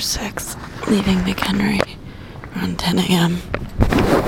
6, leaving McHenry around 10 a.m.